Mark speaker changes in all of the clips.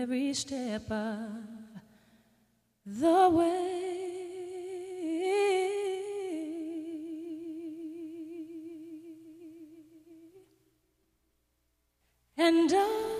Speaker 1: every step of the way. And I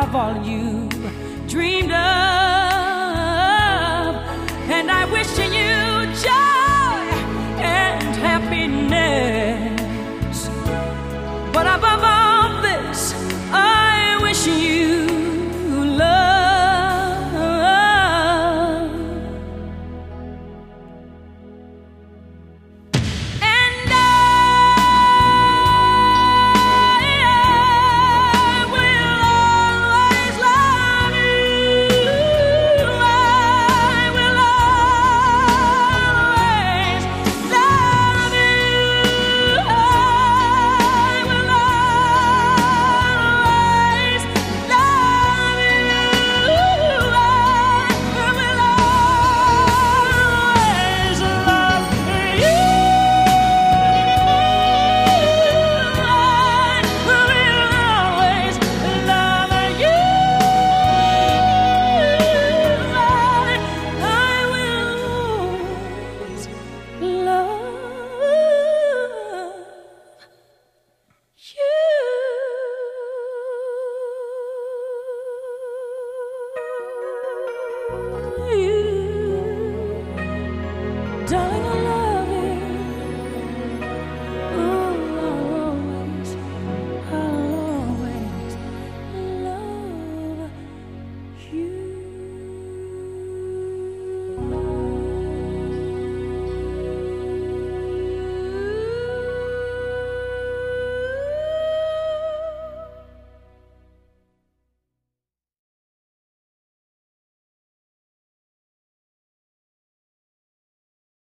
Speaker 1: Have all you dreamed of, oh you.